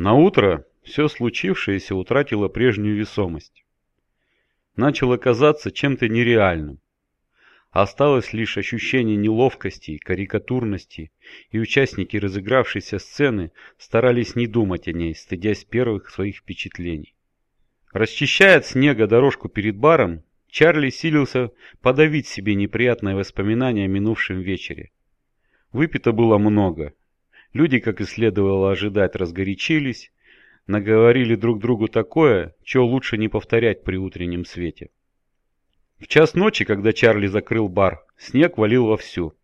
На утро все случившееся утратило прежнюю весомость. Начало казаться чем-то нереальным. Осталось лишь ощущение неловкости, карикатурности, и участники разыгравшейся сцены старались не думать о ней, стыдясь первых своих впечатлений. Расчищая от снега дорожку перед баром, Чарли силился подавить себе неприятные воспоминания о минувшем вечере. Выпито было много. Люди, как и следовало ожидать, разгорячились, наговорили друг другу такое, чего лучше не повторять при утреннем свете. В час ночи, когда Чарли закрыл бар, снег валил вовсю.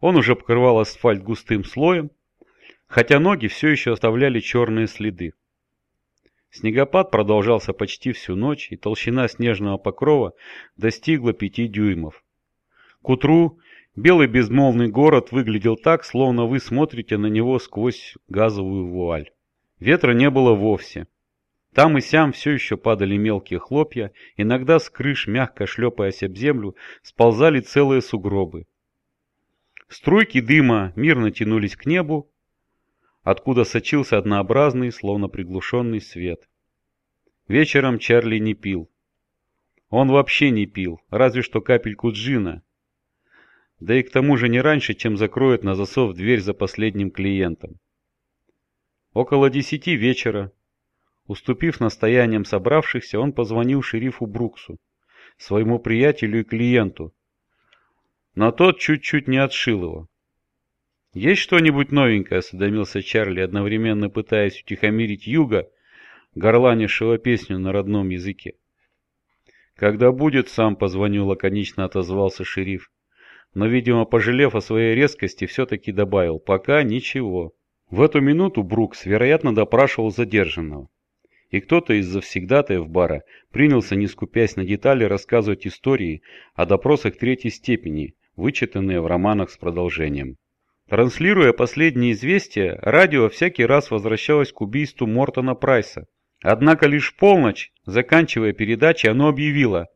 Он уже покрывал асфальт густым слоем, хотя ноги все еще оставляли черные следы. Снегопад продолжался почти всю ночь, и толщина снежного покрова достигла пяти дюймов. К утру белый безмолвный город выглядел так, словно вы смотрите на него сквозь газовую вуаль. Ветра не было вовсе. Там и сям все еще падали мелкие хлопья, иногда с крыш, мягко шлепаясь об землю, сползали целые сугробы. Струйки дыма мирно тянулись к небу, откуда сочился однообразный, словно приглушенный свет. Вечером Чарли не пил. Он вообще не пил, разве что капельку джина. Да и к тому же не раньше, чем закроет на засов дверь за последним клиентом. Около десяти вечера, уступив настояниям собравшихся, он позвонил шерифу Бруксу, своему приятелю и клиенту, но тот чуть-чуть не отшил его. «Есть что-нибудь новенькое?» – осведомился Чарли, одновременно пытаясь утихомирить Юга, горланившего песню на родном языке. «Когда будет, сам позвоню», – лаконично отозвался шериф. Но, видимо, пожалев о своей резкости, все-таки добавил «пока ничего». В эту минуту Брукс, вероятно, допрашивал задержанного. И кто-то из завсегдатаев бара принялся, не скупясь на детали, рассказывать истории о допросах третьей степени, вычитанные в романах с продолжением. Транслируя последние известия, радио всякий раз возвращалось к убийству Мортона Прайса. Однако лишь в полночь, заканчивая передачи, оно объявило,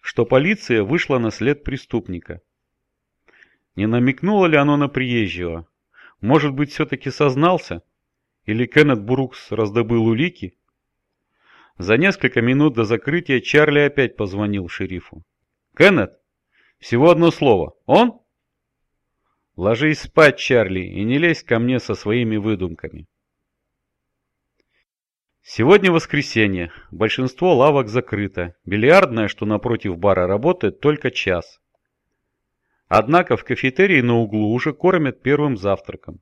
что полиция вышла на след преступника. Не намекнуло ли оно на приезжего? Может быть, все-таки сознался? Или Кеннет Брукс раздобыл улики? За несколько минут до закрытия Чарли опять позвонил шерифу. «Кеннет, всего одно слово. Он?» Ложись спать, Чарли, и не лезь ко мне со своими выдумками. Сегодня воскресенье. Большинство лавок закрыто. Бильярдная, что напротив бара, работает только час. Однако в кафетерии на углу уже кормят первым завтраком.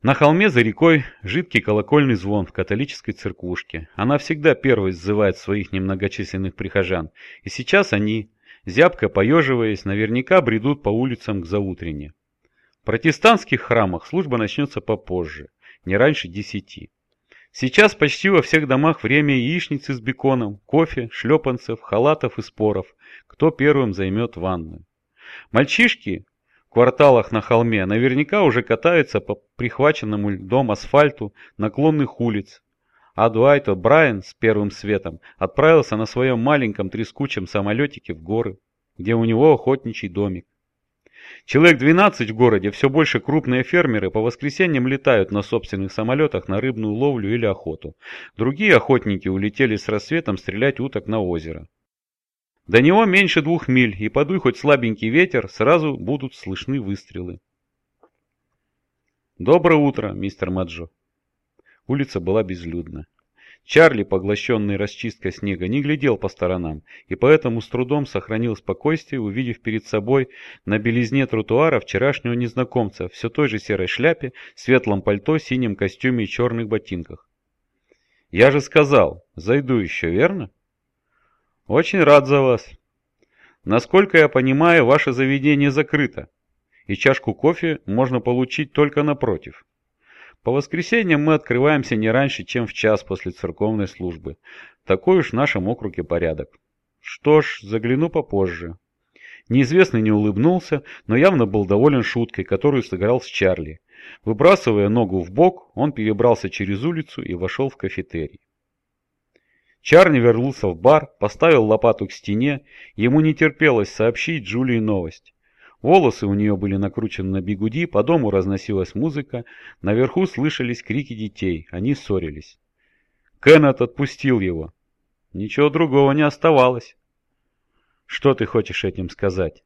На холме за рекой жидкий колокольный звон в католической церквушке. Она всегда первой сзывает своих немногочисленных прихожан. И сейчас они, зябко поеживаясь, наверняка бредут по улицам к заутренне. В протестантских храмах служба начнется попозже, не раньше десяти. Сейчас почти во всех домах время яичницы с беконом, кофе, шлепанцев, халатов и споров, кто первым займет ванную. Мальчишки в кварталах на холме наверняка уже катаются по прихваченному льдом асфальту наклонных улиц, а Дуайт Брайан с первым светом отправился на своем маленьком трескучем самолетике в горы, где у него охотничий домик. Человек 12 в городе, все больше крупные фермеры, по воскресеньям летают на собственных самолетах на рыбную ловлю или охоту. Другие охотники улетели с рассветом стрелять уток на озеро. До него меньше двух миль, и подуй хоть слабенький ветер, сразу будут слышны выстрелы. Доброе утро, мистер Маджо. Улица была безлюдна. Чарли, поглощенный расчисткой снега, не глядел по сторонам, и поэтому с трудом сохранил спокойствие, увидев перед собой на белизне тротуара вчерашнего незнакомца в все той же серой шляпе, светлом пальто, синем костюме и черных ботинках. «Я же сказал, зайду еще, верно?» «Очень рад за вас. Насколько я понимаю, ваше заведение закрыто, и чашку кофе можно получить только напротив». По воскресеньям мы открываемся не раньше, чем в час после церковной службы. Такой уж в нашем округе порядок. Что ж, загляну попозже. Неизвестный не улыбнулся, но явно был доволен шуткой, которую сыграл с Чарли. Выбрасывая ногу в бок, он перебрался через улицу и вошел в кафетерий. Чарли вернулся в бар, поставил лопату к стене, ему не терпелось сообщить Джулии новость. Волосы у нее были накручены на бигуди, по дому разносилась музыка, наверху слышались крики детей, они ссорились. Кеннет отпустил его. Ничего другого не оставалось. Что ты хочешь этим сказать?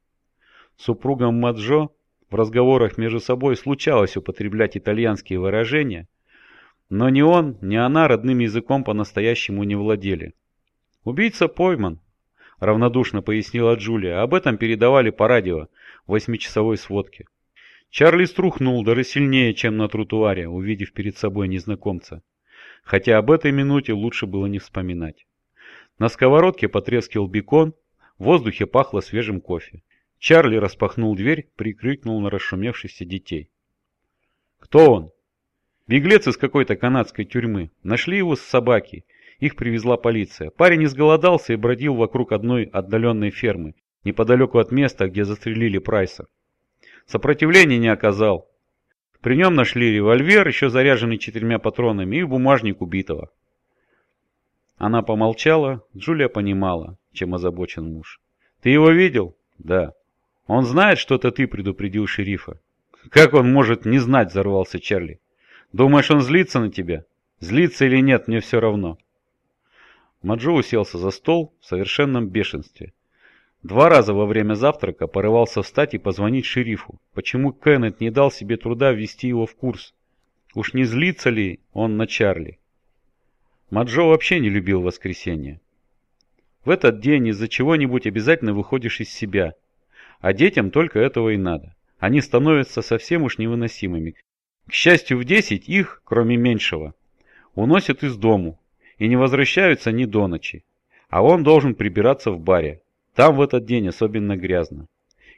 Супругам Маджо в разговорах между собой случалось употреблять итальянские выражения, но ни он, ни она родным языком по-настоящему не владели. «Убийца пойман», — равнодушно пояснила Джулия. «Об этом передавали по радио в восьмичасовой сводке». Чарли струхнул даже сильнее, чем на тротуаре, увидев перед собой незнакомца. Хотя об этой минуте лучше было не вспоминать. На сковородке потрескивал бекон, в воздухе пахло свежим кофе. Чарли распахнул дверь, прикрикнул на расшумевшихся детей. «Кто он?» «Беглец из какой-то канадской тюрьмы. Нашли его с собаки. Их привезла полиция. Парень изголодался и бродил вокруг одной отдаленной фермы, неподалеку от места, где застрелили Прайса. Сопротивления не оказал. При нем нашли револьвер, еще заряженный четырьмя патронами, и бумажник убитого. Она помолчала, Джулия понимала, чем озабочен муж. «Ты его видел?» «Да». «Он знает, что это ты предупредил шерифа?» «Как он может не знать?» – взорвался Чарли. «Думаешь, он злится на тебя?» «Злится или нет, мне все равно». Маджо уселся за стол в совершенном бешенстве. Два раза во время завтрака порывался встать и позвонить шерифу. Почему Кеннет не дал себе труда ввести его в курс? Уж не злится ли он на Чарли? Маджо вообще не любил воскресенье. В этот день из-за чего-нибудь обязательно выходишь из себя. А детям только этого и надо. Они становятся совсем уж невыносимыми. К счастью, в десять их, кроме меньшего, уносят из дому и не возвращаются ни до ночи. А он должен прибираться в баре. Там в этот день особенно грязно.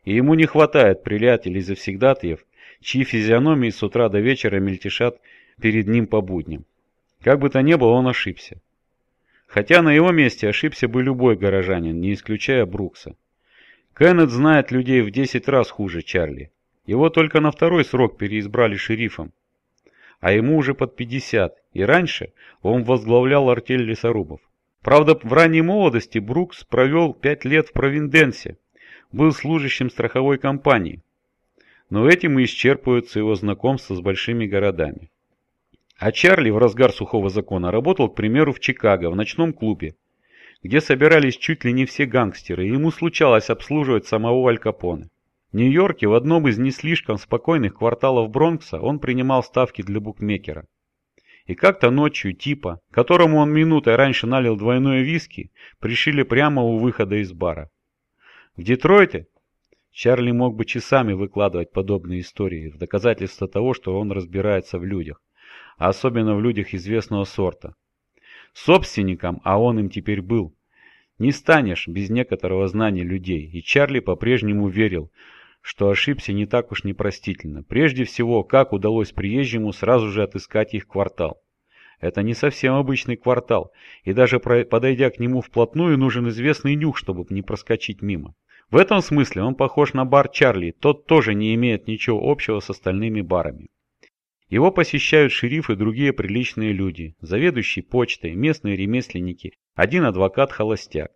И ему не хватает приятелей завсегдатаев, чьи физиономии с утра до вечера мельтешат перед ним по будням. Как бы то ни было, он ошибся. Хотя на его месте ошибся бы любой горожанин, не исключая Брукса. Кеннет знает людей в 10 раз хуже Чарли. Его только на второй срок переизбрали шерифом. А ему уже под 50, и раньше он возглавлял артель лесорубов. Правда, в ранней молодости Брукс провел 5 лет в Провинденсе, был служащим страховой компании. Но этим и исчерпываются его знакомства с большими городами. А Чарли в разгар сухого закона работал, к примеру, в Чикаго, в ночном клубе, где собирались чуть ли не все гангстеры, и ему случалось обслуживать самого Аль Капоне. В Нью-Йорке, в одном из не слишком спокойных кварталов Бронкса, он принимал ставки для букмекера. И как-то ночью типа, которому он минутой раньше налил двойное виски, пришили прямо у выхода из бара. В Детройте Чарли мог бы часами выкладывать подобные истории в доказательство того, что он разбирается в людях а особенно в людях известного сорта. Собственником, а он им теперь был, не станешь без некоторого знания людей, и Чарли по-прежнему верил, что ошибся не так уж непростительно. Прежде всего, как удалось приезжему сразу же отыскать их квартал. Это не совсем обычный квартал, и даже подойдя к нему вплотную, нужен известный нюх, чтобы не проскочить мимо. В этом смысле он похож на бар Чарли, тот тоже не имеет ничего общего с остальными барами. Его посещают шериф и другие приличные люди, заведующий почтой, местные ремесленники, один адвокат-холостяк.